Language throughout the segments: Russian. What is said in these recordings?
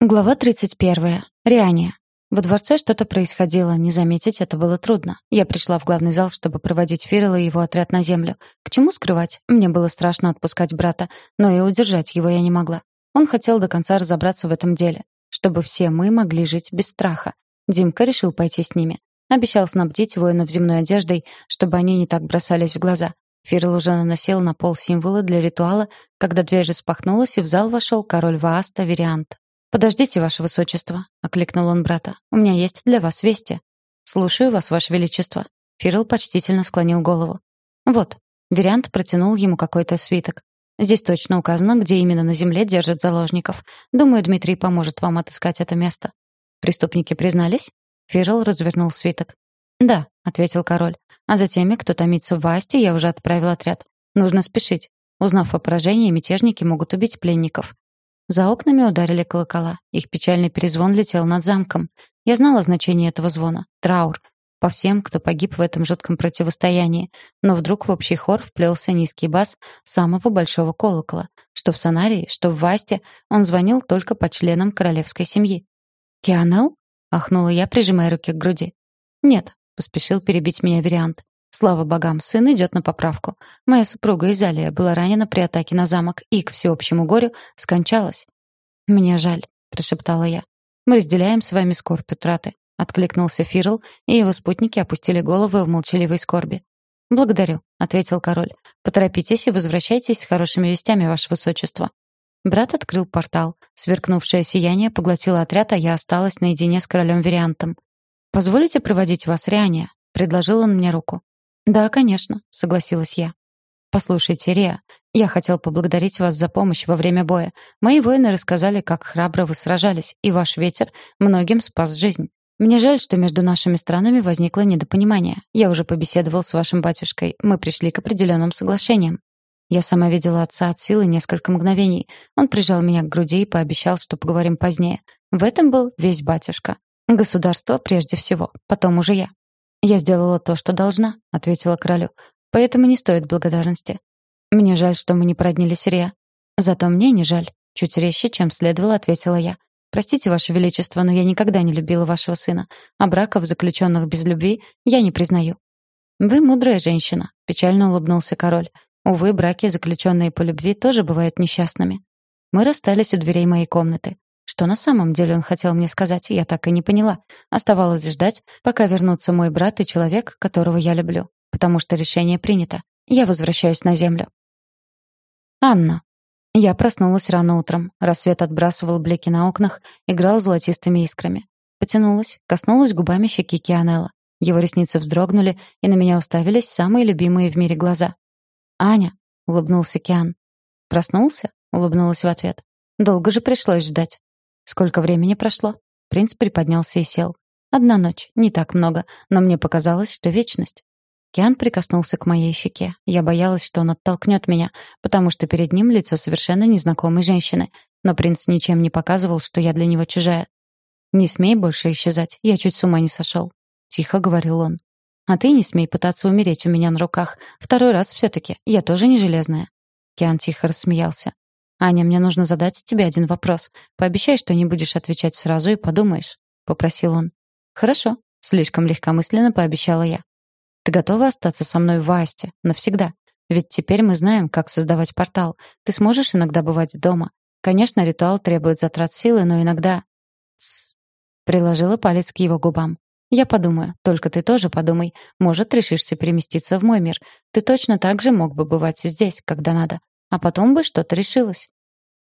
Глава 31. Риания. Во дворце что-то происходило, не заметить это было трудно. Я пришла в главный зал, чтобы проводить Фирила и его отряд на землю. К чему скрывать? Мне было страшно отпускать брата, но и удержать его я не могла. Он хотел до конца разобраться в этом деле, чтобы все мы могли жить без страха. Димка решил пойти с ними. Обещал снабдить воинов земной одеждой, чтобы они не так бросались в глаза. Фирл уже наносил на пол символы для ритуала, когда дверь распахнулась, и в зал вошел король Вааста Вериант. «Подождите, ваше высочество», — окликнул он брата. «У меня есть для вас вести». «Слушаю вас, ваше величество». Фирл почтительно склонил голову. «Вот». Вериант протянул ему какой-то свиток. «Здесь точно указано, где именно на земле держат заложников. Думаю, Дмитрий поможет вам отыскать это место». «Преступники признались?» Фирл развернул свиток. «Да», — ответил король. «А за теми, кто томится в Асте, я уже отправил отряд. Нужно спешить. Узнав о поражении, мятежники могут убить пленников. За окнами ударили колокола. Их печальный перезвон летел над замком. Я знала значение этого звона. Траур. По всем, кто погиб в этом жутком противостоянии. Но вдруг в общий хор вплелся низкий бас самого большого колокола. Что в Сонарии, что в Васте, он звонил только по членам королевской семьи. «Кианел?» — ахнула я, прижимая руки к груди. «Нет», — поспешил перебить меня вариант. Слава богам, сын идет на поправку. Моя супруга Изалия была ранена при атаке на замок и, к всеобщему горю, скончалась. «Мне жаль», — прошептала я. «Мы разделяем с вами скорбь утраты», — откликнулся Фирл, и его спутники опустили головы в молчаливой скорби. «Благодарю», — ответил король. «Поторопитесь и возвращайтесь с хорошими вестями, ваше высочество». Брат открыл портал. Сверкнувшее сияние поглотило отряд, а я осталась наедине с королем Вериантом. «Позволите проводить вас, Риания?» — предложил он мне руку. «Да, конечно», — согласилась я. «Послушайте, Риа, я хотел поблагодарить вас за помощь во время боя. Мои воины рассказали, как храбро вы сражались, и ваш ветер многим спас жизнь. Мне жаль, что между нашими странами возникло недопонимание. Я уже побеседовал с вашим батюшкой. Мы пришли к определенным соглашениям. Я сама видела отца от силы несколько мгновений. Он прижал меня к груди и пообещал, что поговорим позднее. В этом был весь батюшка. Государство прежде всего, потом уже я. «Я сделала то, что должна», — ответила королю. «Поэтому не стоит благодарности. Мне жаль, что мы не проднились Риа. Зато мне не жаль», — чуть резче, чем следовало, ответила я. «Простите, Ваше Величество, но я никогда не любила вашего сына, а браков, заключенных без любви, я не признаю». «Вы мудрая женщина», — печально улыбнулся король. «Увы, браки, заключенные по любви, тоже бывают несчастными». Мы расстались у дверей моей комнаты. Что на самом деле он хотел мне сказать, я так и не поняла. Оставалось ждать, пока вернутся мой брат и человек, которого я люблю. Потому что решение принято. Я возвращаюсь на землю. Анна. Я проснулась рано утром. Рассвет отбрасывал блики на окнах, играл золотистыми искрами. Потянулась, коснулась губами щеки Кианелла. Его ресницы вздрогнули, и на меня уставились самые любимые в мире глаза. «Аня», — улыбнулся Киан. «Проснулся?» — улыбнулась в ответ. «Долго же пришлось ждать». Сколько времени прошло? Принц приподнялся и сел. Одна ночь, не так много, но мне показалось, что вечность. Киан прикоснулся к моей щеке. Я боялась, что он оттолкнет меня, потому что перед ним лицо совершенно незнакомой женщины. Но принц ничем не показывал, что я для него чужая. «Не смей больше исчезать, я чуть с ума не сошел», — тихо говорил он. «А ты не смей пытаться умереть у меня на руках. Второй раз все-таки. Я тоже не железная». Киан тихо рассмеялся. «Аня, мне нужно задать тебе один вопрос. Пообещай, что не будешь отвечать сразу и подумаешь», — попросил он. «Хорошо», — слишком легкомысленно пообещала я. «Ты готова остаться со мной в Асте? Навсегда? Ведь теперь мы знаем, как создавать портал. Ты сможешь иногда бывать дома. Конечно, ритуал требует затрат силы, но иногда...» Тсс. Приложила палец к его губам. «Я подумаю. Только ты тоже подумай. Может, решишься переместиться в мой мир. Ты точно так же мог бы бывать здесь, когда надо. А потом бы что-то решилось.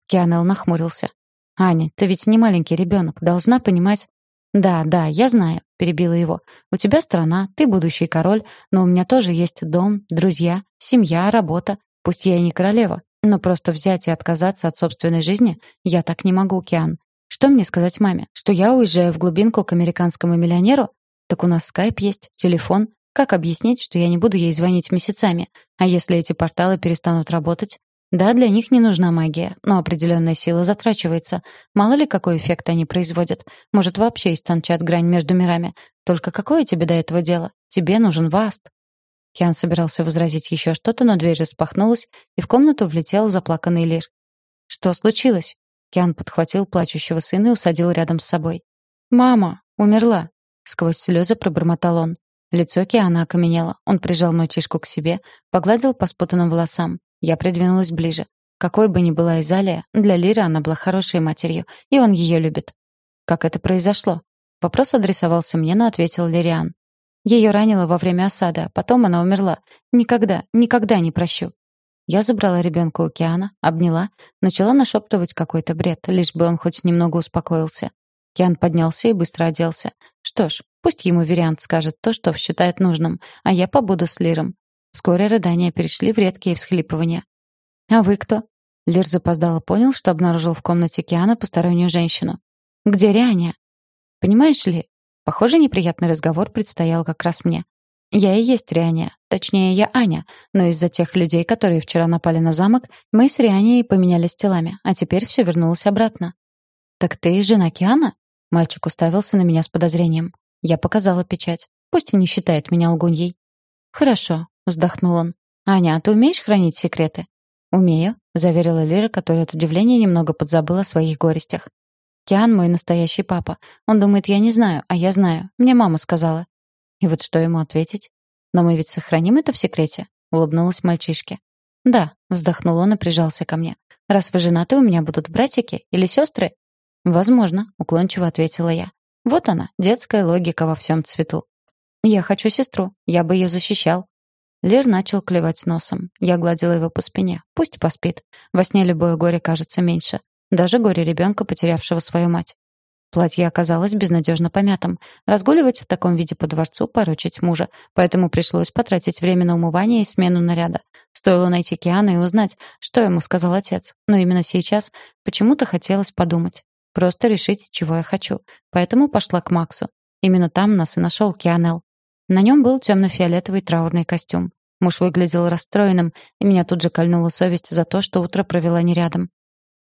Кианел нахмурился. «Аня, ты ведь не маленький ребенок, должна понимать...» «Да, да, я знаю», — перебила его. «У тебя страна, ты будущий король, но у меня тоже есть дом, друзья, семья, работа. Пусть я и не королева, но просто взять и отказаться от собственной жизни я так не могу, Киан. Что мне сказать маме? Что я уезжаю в глубинку к американскому миллионеру? Так у нас скайп есть, телефон. Как объяснить, что я не буду ей звонить месяцами? А если эти порталы перестанут работать? Да, для них не нужна магия, но определенная сила затрачивается. Мало ли какой эффект они производят. Может, вообще истончат грань между мирами. Только какое тебе до этого дело? Тебе нужен Васт. Киан собирался возразить еще что-то, но дверь распахнулась, и в комнату влетел заплаканный Лир. «Что случилось?» Киан подхватил плачущего сына и усадил рядом с собой. «Мама! Умерла!» — сквозь слезы пробормотал он. Лицо Киана окаменело. Он прижал мальчишку к себе, погладил по спутанным волосам. Я придвинулась ближе. Какой бы ни была Изалия, для Лиры она была хорошей матерью, и он ее любит. Как это произошло? Вопрос адресовался мне, но ответил Лириан. Ее ранило во время осады, а потом она умерла. Никогда, никогда не прощу. Я забрала ребенка у Киана, обняла, начала нашептывать какой-то бред, лишь бы он хоть немного успокоился. Киан поднялся и быстро оделся. Что ж, пусть ему Вериант скажет то, что считает нужным, а я побуду с Лиром. Вскоре рыдания перешли в редкие всхлипывания. «А вы кто?» Лир запоздало понял, что обнаружил в комнате Киана постороннюю женщину. «Где Рианя?» «Понимаешь ли, похоже, неприятный разговор предстоял как раз мне. Я и есть Рианя, точнее, я Аня, но из-за тех людей, которые вчера напали на замок, мы с Рианей поменялись телами, а теперь все вернулось обратно». «Так ты жена Киана?» Мальчик уставился на меня с подозрением. Я показала печать. Пусть и не считает меня лгуньей. «Хорошо», — вздохнул он. «Аня, а ты умеешь хранить секреты?» «Умею», — заверила Лира, которая от удивления немного подзабыла о своих горестях. «Киан мой настоящий папа. Он думает, я не знаю, а я знаю. Мне мама сказала». И вот что ему ответить? «Но мы ведь сохраним это в секрете?» — улыбнулась мальчишке. «Да», — вздохнул он и прижался ко мне. «Раз вы женаты, у меня будут братики или сестры?» «Возможно», — уклончиво ответила я. «Вот она, детская логика во всем цвету». «Я хочу сестру. Я бы ее защищал». Лир начал клевать носом. Я гладила его по спине. Пусть поспит. Во сне любое горе кажется меньше. Даже горе ребенка, потерявшего свою мать. Платье оказалось безнадежно помятым. Разгуливать в таком виде по дворцу, порочить мужа. Поэтому пришлось потратить время на умывание и смену наряда. Стоило найти Киана и узнать, что ему сказал отец. Но именно сейчас почему-то хотелось подумать. Просто решить, чего я хочу. Поэтому пошла к Максу. Именно там нас и нашел Кианел. На нем был темно-фиолетовый траурный костюм. Муж выглядел расстроенным, и меня тут же кольнула совесть за то, что утро провела не рядом.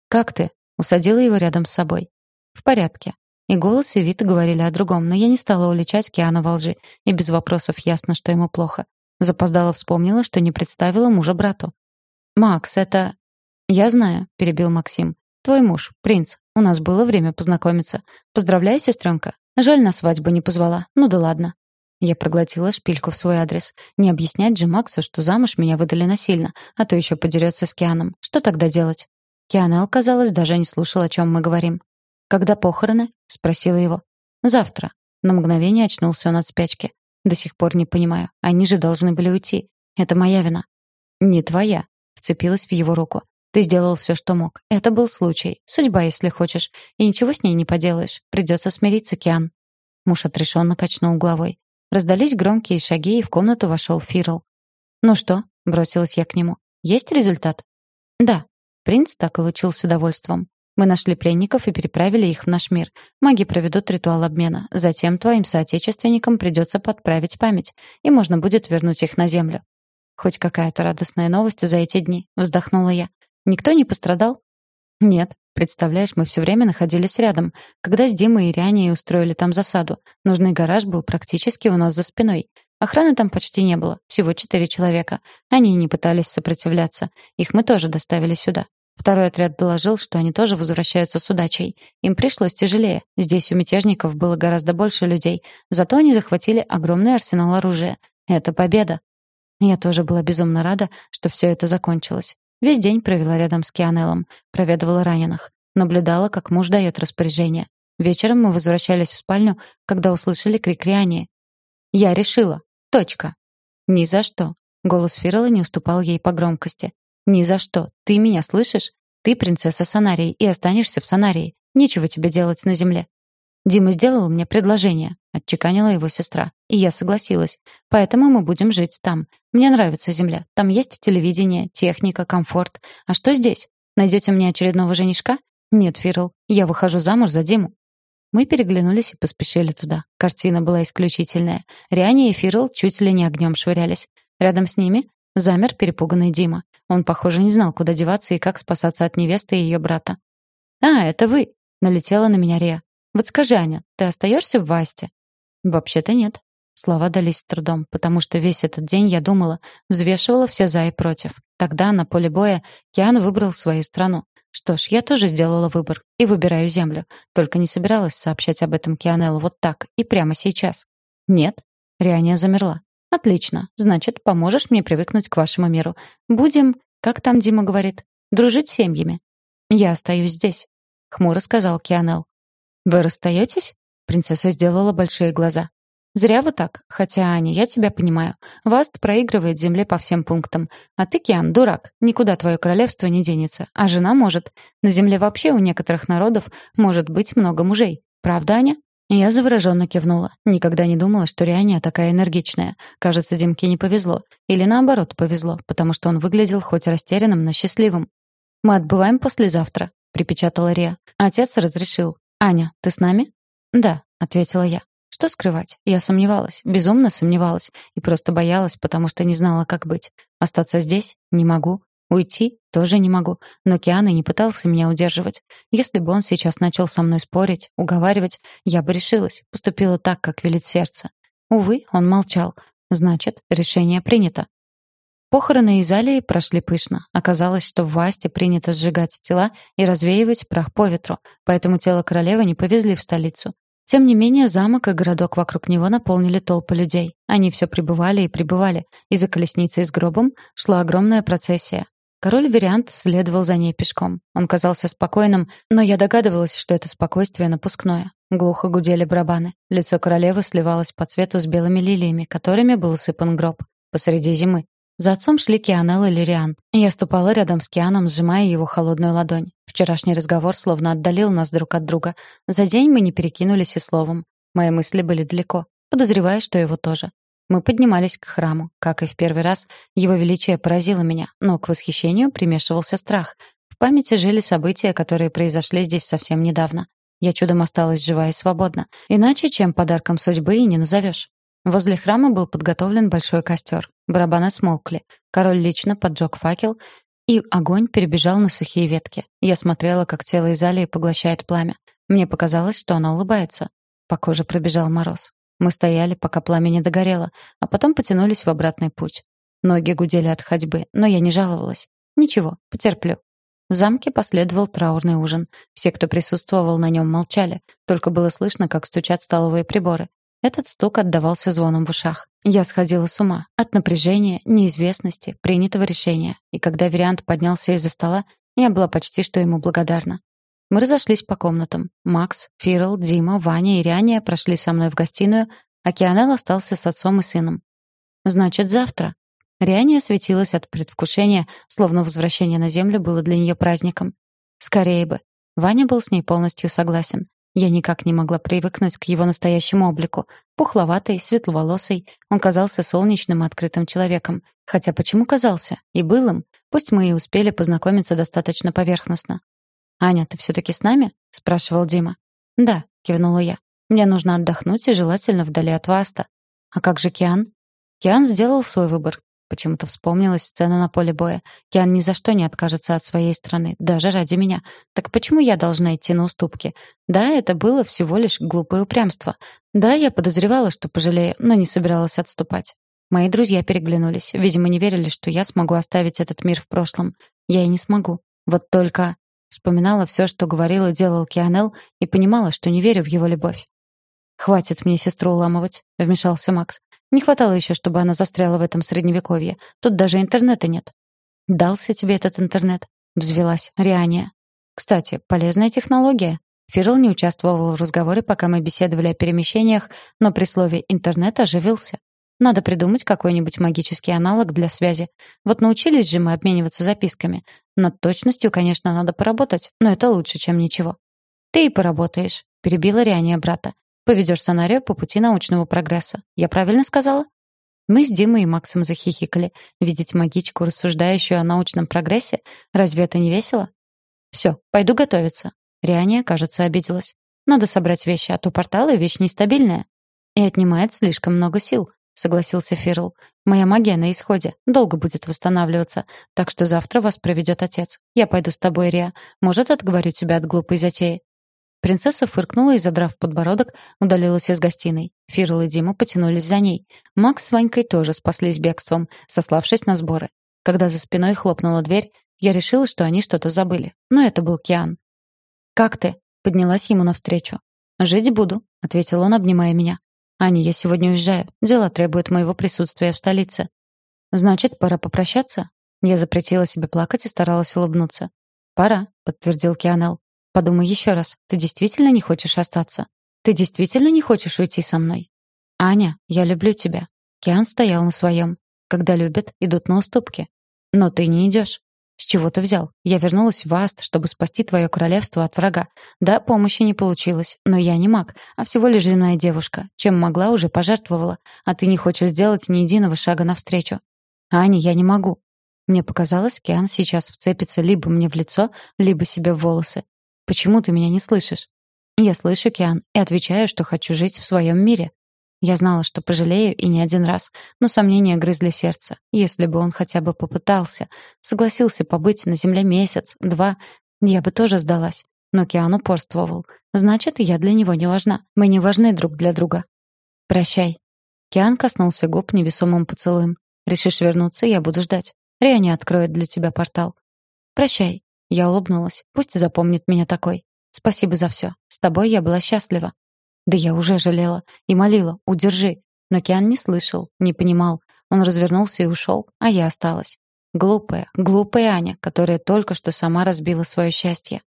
«Как ты?» — усадила его рядом с собой. «В порядке». И голос, и вид говорили о другом, но я не стала уличать Киана во лжи, и без вопросов ясно, что ему плохо. Запоздала вспомнила, что не представила мужа брату. «Макс, это...» «Я знаю», — перебил Максим. «Твой муж, принц. У нас было время познакомиться. Поздравляю, сестренка. Жаль, на свадьбу не позвала. Ну да ладно». Я проглотила шпильку в свой адрес. Не объяснять же Максу, что замуж меня выдали насильно, а то еще подерется с Кианом. Что тогда делать? Кианел, казалось, даже не слушал, о чем мы говорим. «Когда похороны?» — спросила его. «Завтра». На мгновение очнулся он от спячки. «До сих пор не понимаю. Они же должны были уйти. Это моя вина». «Не твоя», — вцепилась в его руку. Ты сделал все, что мог. Это был случай. Судьба, если хочешь. И ничего с ней не поделаешь. Придется смириться, Киан». Муж отрешенно качнул головой. Раздались громкие шаги, и в комнату вошел Фирл. «Ну что?» — бросилась я к нему. «Есть результат?» «Да». Принц так и лучился довольством. «Мы нашли пленников и переправили их в наш мир. Маги проведут ритуал обмена. Затем твоим соотечественникам придется подправить память, и можно будет вернуть их на землю». «Хоть какая-то радостная новость за эти дни», — вздохнула я. Никто не пострадал? Нет. Представляешь, мы все время находились рядом. Когда с Димой и Рианей устроили там засаду, нужный гараж был практически у нас за спиной. Охраны там почти не было, всего четыре человека. Они не пытались сопротивляться. Их мы тоже доставили сюда. Второй отряд доложил, что они тоже возвращаются с удачей. Им пришлось тяжелее. Здесь у мятежников было гораздо больше людей. Зато они захватили огромный арсенал оружия. Это победа. Я тоже была безумно рада, что все это закончилось. Весь день провела рядом с Кианеллом, проведывала раненых, наблюдала, как муж дает распоряжение. Вечером мы возвращались в спальню, когда услышали крик Риани. «Я решила. Точка». «Ни за что». Голос Фирла не уступал ей по громкости. «Ни за что. Ты меня слышишь? Ты принцесса Санарии и останешься в Санарии. Нечего тебе делать на земле. Дима сделал мне предложение, отчеканила его сестра. И я согласилась. Поэтому мы будем жить там. Мне нравится земля. Там есть телевидение, техника, комфорт. А что здесь? Найдете мне очередного женишка? Нет, Фирл, я выхожу замуж за Диму. Мы переглянулись и поспешили туда. Картина была исключительная. Риане и Фирл чуть ли не огнем швырялись. Рядом с ними замер перепуганный Дима. Он, похоже, не знал, куда деваться и как спасаться от невесты и ее брата. «А, это вы!» — налетела на меня Рия. Вот скажи, Аня, ты остаешься в Васте? Вообще-то нет. Слова дались с трудом, потому что весь этот день я думала, взвешивала все за и против. Тогда на поле боя Киан выбрал свою страну. Что ж, я тоже сделала выбор и выбираю землю. Только не собиралась сообщать об этом Кианеллу вот так и прямо сейчас. Нет. Риания замерла. Отлично. Значит, поможешь мне привыкнуть к вашему миру. Будем, как там Дима говорит, дружить семьями. Я остаюсь здесь, хмуро сказал Кианел. Вы расстаетесь? Принцесса сделала большие глаза. Зря вы так. Хотя, Аня, я тебя понимаю. Васт проигрывает земле по всем пунктам. А ты, Киан, дурак. Никуда твое королевство не денется. А жена может. На земле вообще у некоторых народов может быть много мужей. Правда, Аня? Я завороженно кивнула. Никогда не думала, что Риания такая энергичная. Кажется, Димке не повезло. Или наоборот, повезло, потому что он выглядел хоть растерянным, но счастливым. «Мы отбываем послезавтра», — припечатала Рия. Отец разрешил. «Аня, ты с нами?» «Да», — ответила я. Что скрывать? Я сомневалась, безумно сомневалась и просто боялась, потому что не знала, как быть. Остаться здесь? Не могу. Уйти? Тоже не могу. Но Киан и не пытался меня удерживать. Если бы он сейчас начал со мной спорить, уговаривать, я бы решилась, поступила так, как велит сердце. Увы, он молчал. Значит, решение принято. Похороны Изалии прошли пышно. Оказалось, что в Васте принято сжигать тела и развеивать прах по ветру, поэтому тело королевы не повезли в столицу. Тем не менее, замок и городок вокруг него наполнили толпы людей. Они все прибывали и прибывали, и за колесницей с гробом шла огромная процессия. Король Вериант следовал за ней пешком. Он казался спокойным, но я догадывалась, что это спокойствие напускное. Глухо гудели барабаны. Лицо королевы сливалось по цвету с белыми лилиями, которыми был усыпан гроб. Посреди зимы. За отцом шли Кианел и Лириан. Я ступала рядом с Кианом, сжимая его холодную ладонь. Вчерашний разговор словно отдалил нас друг от друга. За день мы не перекинулись и словом. Мои мысли были далеко, подозревая, что его тоже. Мы поднимались к храму. Как и в первый раз, его величие поразило меня, но к восхищению примешивался страх. В памяти жили события, которые произошли здесь совсем недавно. Я чудом осталась жива и свободна. Иначе, чем подарком судьбы, и не назовешь. Возле храма был подготовлен большой костер. Барабаны смолкли. Король лично поджег факел, и огонь перебежал на сухие ветки. Я смотрела, как тело Изалии поглощает пламя. Мне показалось, что она улыбается. По коже пробежал мороз. Мы стояли, пока пламя не догорело, а потом потянулись в обратный путь. Ноги гудели от ходьбы, но я не жаловалась. Ничего, потерплю. В замке последовал траурный ужин. Все, кто присутствовал на нем, молчали. Только было слышно, как стучат столовые приборы. Этот стук отдавался звоном в ушах. Я сходила с ума от напряжения, неизвестности, принятого решения. И когда вариант поднялся из-за стола, я была почти что ему благодарна. Мы разошлись по комнатам. Макс, Фирл, Дима, Ваня и Риания прошли со мной в гостиную, а Кианел остался с отцом и сыном. «Значит, завтра». Риания светилась от предвкушения, словно возвращение на землю было для нее праздником. Скорее бы. Ваня был с ней полностью согласен. Я никак не могла привыкнуть к его настоящему облику. Пухловатый, светловолосый, он казался солнечным открытым человеком. Хотя почему казался? И был им. Пусть мы и успели познакомиться достаточно поверхностно. «Аня, ты все-таки с нами?» — спрашивал Дима. «Да», — кивнула я. «Мне нужно отдохнуть и желательно вдали от Васта». «А как же Киан?» Киан сделал свой выбор. Почему-то вспомнилась сцена на поле боя. Киан ни за что не откажется от своей страны, даже ради меня. Так почему я должна идти на уступки? Да, это было всего лишь глупое упрямство. Да, я подозревала, что пожалею, но не собиралась отступать. Мои друзья переглянулись. Видимо, не верили, что я смогу оставить этот мир в прошлом. Я и не смогу. Вот только вспоминала все, что говорил и делал Кианел, и понимала, что не верю в его любовь. «Хватит мне сестру уламывать», — вмешался Макс. Не хватало еще, чтобы она застряла в этом средневековье. Тут даже интернета нет. «Дался тебе этот интернет?» — взвелась Риания. «Кстати, полезная технология». Фирл не участвовал в разговоре, пока мы беседовали о перемещениях, но при слове «интернет» оживился. Надо придумать какой-нибудь магический аналог для связи. Вот научились же мы обмениваться записками. Над точностью, конечно, надо поработать, но это лучше, чем ничего. «Ты и поработаешь», — перебила Риания брата. Поведешь Санарио по пути научного прогресса. Я правильно сказала?» Мы с Димой и Максом захихикали. Видеть магичку, рассуждающую о научном прогрессе, разве это не весело? «Все, пойду готовиться». Риания, кажется, обиделась. «Надо собрать вещи, а то порталы — вещь нестабильная». «И отнимает слишком много сил», — согласился Фирл. «Моя магия на исходе. Долго будет восстанавливаться. Так что завтра вас проведет отец. Я пойду с тобой, Риа. Может, отговорю тебя от глупой затеи?» Принцесса фыркнула и, задрав подбородок, удалилась из гостиной. Фирл и Дима потянулись за ней. Макс с Ванькой тоже спаслись бегством, сославшись на сборы. Когда за спиной хлопнула дверь, Я решила, что они что-то забыли. Но это был Киан. «Как ты?» — поднялась ему навстречу. «Жить буду», — ответил он, обнимая меня. «Аня, я сегодня уезжаю. Дела требуют моего присутствия в столице». «Значит, пора попрощаться?» Я запретила себе плакать и старалась улыбнуться. «Пора», — подтвердил Кианел. «Подумай еще раз. Ты действительно не хочешь остаться? Ты действительно не хочешь уйти со мной?» «Аня, я люблю тебя». Киан стоял на своем. Когда любят, идут на уступки. «Но ты не идешь. «С чего ты взял? Я вернулась в Аст, чтобы спасти твое королевство от врага. Да, помощи не получилось, но я не маг, а всего лишь земная девушка. Чем могла, уже пожертвовала. А ты не хочешь сделать ни единого шага навстречу. Аня, я не могу». Мне показалось, Киан сейчас вцепится либо мне в лицо, либо себе в волосы. «Почему ты меня не слышишь?» Я слышу, Киан, и отвечаю, что хочу жить в своем мире. Я знала, что пожалею, и не один раз, но сомнения грызли сердце. Если бы он хотя бы попытался, согласился побыть на земле месяц, два, я бы тоже сдалась. Но Киан упорствовал. Значит, я для него не важна. Мы не важны друг для друга. Прощай. Киан коснулся губ невесомым поцелуем. Решишь вернуться, я буду ждать. Риани откроет для тебя портал. Прощай. Я улыбнулась. Пусть запомнит меня такой. Спасибо за все. С тобой я была счастлива. Да я уже жалела и молила, удержи. Но Киан не слышал, не понимал. Он развернулся и ушел, а я осталась. Глупая, глупая Аня, которая только что сама разбила свое счастье.